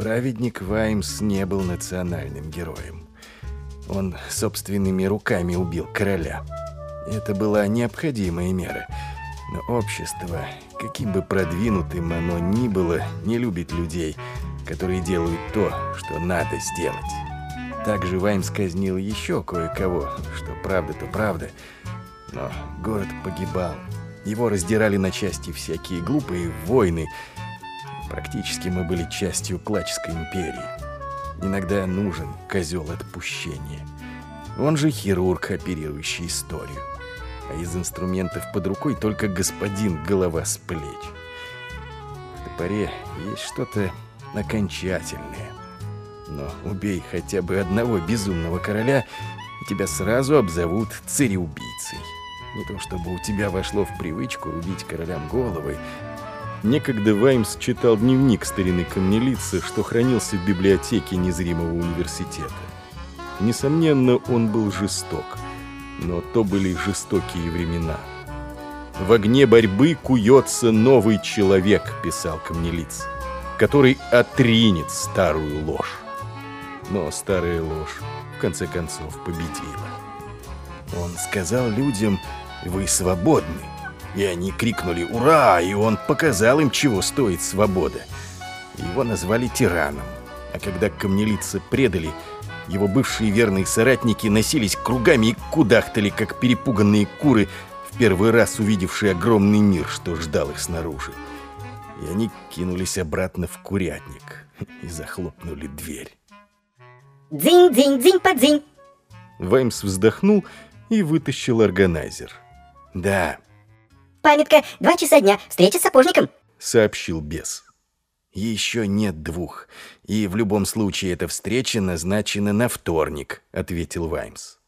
Праведник Ваймс не был национальным героем. Он собственными руками убил короля. Это была необходимая мера. Но общество, каким бы продвинутым оно ни было, не любит людей, которые делают то, что надо сделать. Также Ваймс казнил еще кое-кого, что правда, то правда. Но город погибал. Его раздирали на части всякие глупые войны. Практически мы были частью Клачской империи. Иногда нужен козел отпущения. Он же хирург, оперирующий историю. А из инструментов под рукой только господин голова с плеч. В топоре есть что-то окончательное. Но убей хотя бы одного безумного короля, и тебя сразу обзовут цареубийцей. Не то чтобы у тебя вошло в привычку рубить королям головы. Некогда Ваймс читал дневник старины камнелицы, что хранился в библиотеке незримого университета. Несомненно, он был жесток, но то были жестокие времена. «В огне борьбы куется новый человек», — писал камнелиц, «который отринет старую ложь». Но старая ложь в конце концов победила. Он сказал людям «Вы свободны!» И они крикнули «Ура!» И он показал им, чего стоит свобода. Его назвали тираном. А когда камнелица предали, его бывшие верные соратники носились кругами и кудахтали, как перепуганные куры, в первый раз увидевшие огромный мир, что ждал их снаружи. И они кинулись обратно в курятник и захлопнули дверь. Дзинь-дзинь-дзинь-подзинь. Ваймс вздохнул и вытащил органайзер. «Да», Памятка, два часа дня, встреча с сапожником. сообщил бес. «Еще нет двух, и в любом случае эта встреча назначена на вторник», — ответил Ваймс.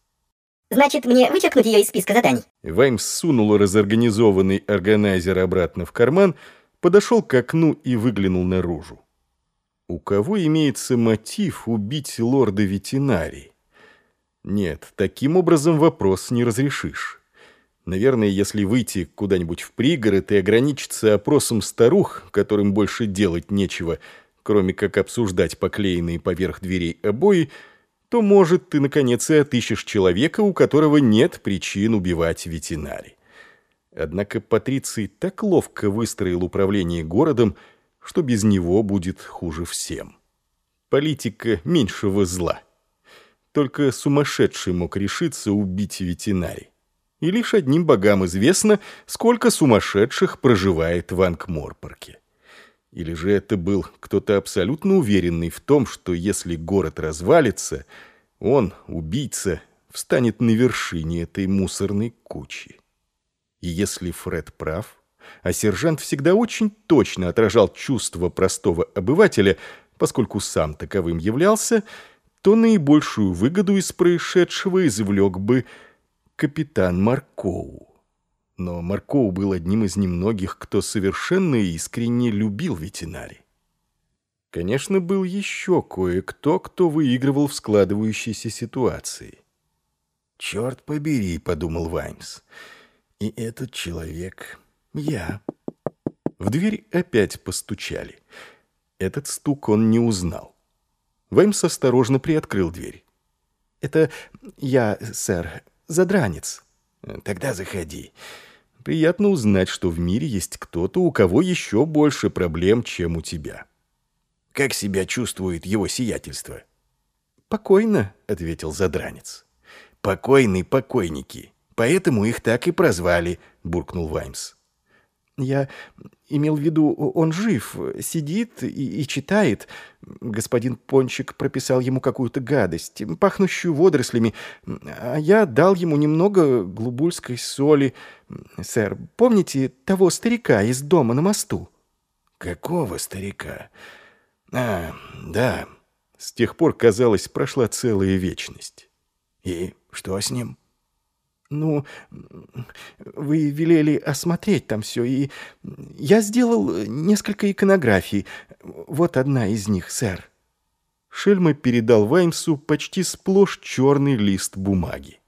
Значит, мне вычеркнуть ее из списка заданий. Ваймс сунул разорганизованный органайзер обратно в карман, подошел к окну и выглянул наружу. У кого имеется мотив убить лорда ветеринарий? Нет, таким образом вопрос не разрешишь. Наверное, если выйти куда-нибудь в пригород и ограничиться опросом старух, которым больше делать нечего, кроме как обсуждать поклеенные поверх дверей обои, то, может, ты, наконец, и отыщешь человека, у которого нет причин убивать ветеринарий. Однако Патриций так ловко выстроил управление городом, что без него будет хуже всем. Политика меньшего зла. Только сумасшедший мог решиться убить ветеринарий и лишь одним богам известно, сколько сумасшедших проживает в Ангморпорке. Или же это был кто-то абсолютно уверенный в том, что если город развалится, он, убийца, встанет на вершине этой мусорной кучи. И если Фред прав, а сержант всегда очень точно отражал чувства простого обывателя, поскольку сам таковым являлся, то наибольшую выгоду из происшедшего извлек бы капитан Маркоу. Но Маркоу был одним из немногих, кто совершенно искренне любил ветеринарий. Конечно, был еще кое-кто, кто выигрывал в складывающейся ситуации. «Черт побери», — подумал Ваймс, — «и этот человек я». В дверь опять постучали. Этот стук он не узнал. Ваймс осторожно приоткрыл дверь. «Это я, сэр задранец. Тогда заходи. Приятно узнать, что в мире есть кто-то, у кого еще больше проблем, чем у тебя. Как себя чувствует его сиятельство? Покойно, ответил задранец. Покойные покойники. Поэтому их так и прозвали, буркнул Ваймс. Я имел в виду, он жив, сидит и, и читает. Господин Пончик прописал ему какую-то гадость, пахнущую водорослями, а я дал ему немного глубульской соли. Сэр, помните того старика из дома на мосту? Какого старика? А, да. С тех пор, казалось, прошла целая вечность. И что с ним? Ну, вы велели осмотреть там все, и я сделал несколько иконографий. Вот одна из них, сэр. Шельма передал Ваймсу почти сплошь черный лист бумаги.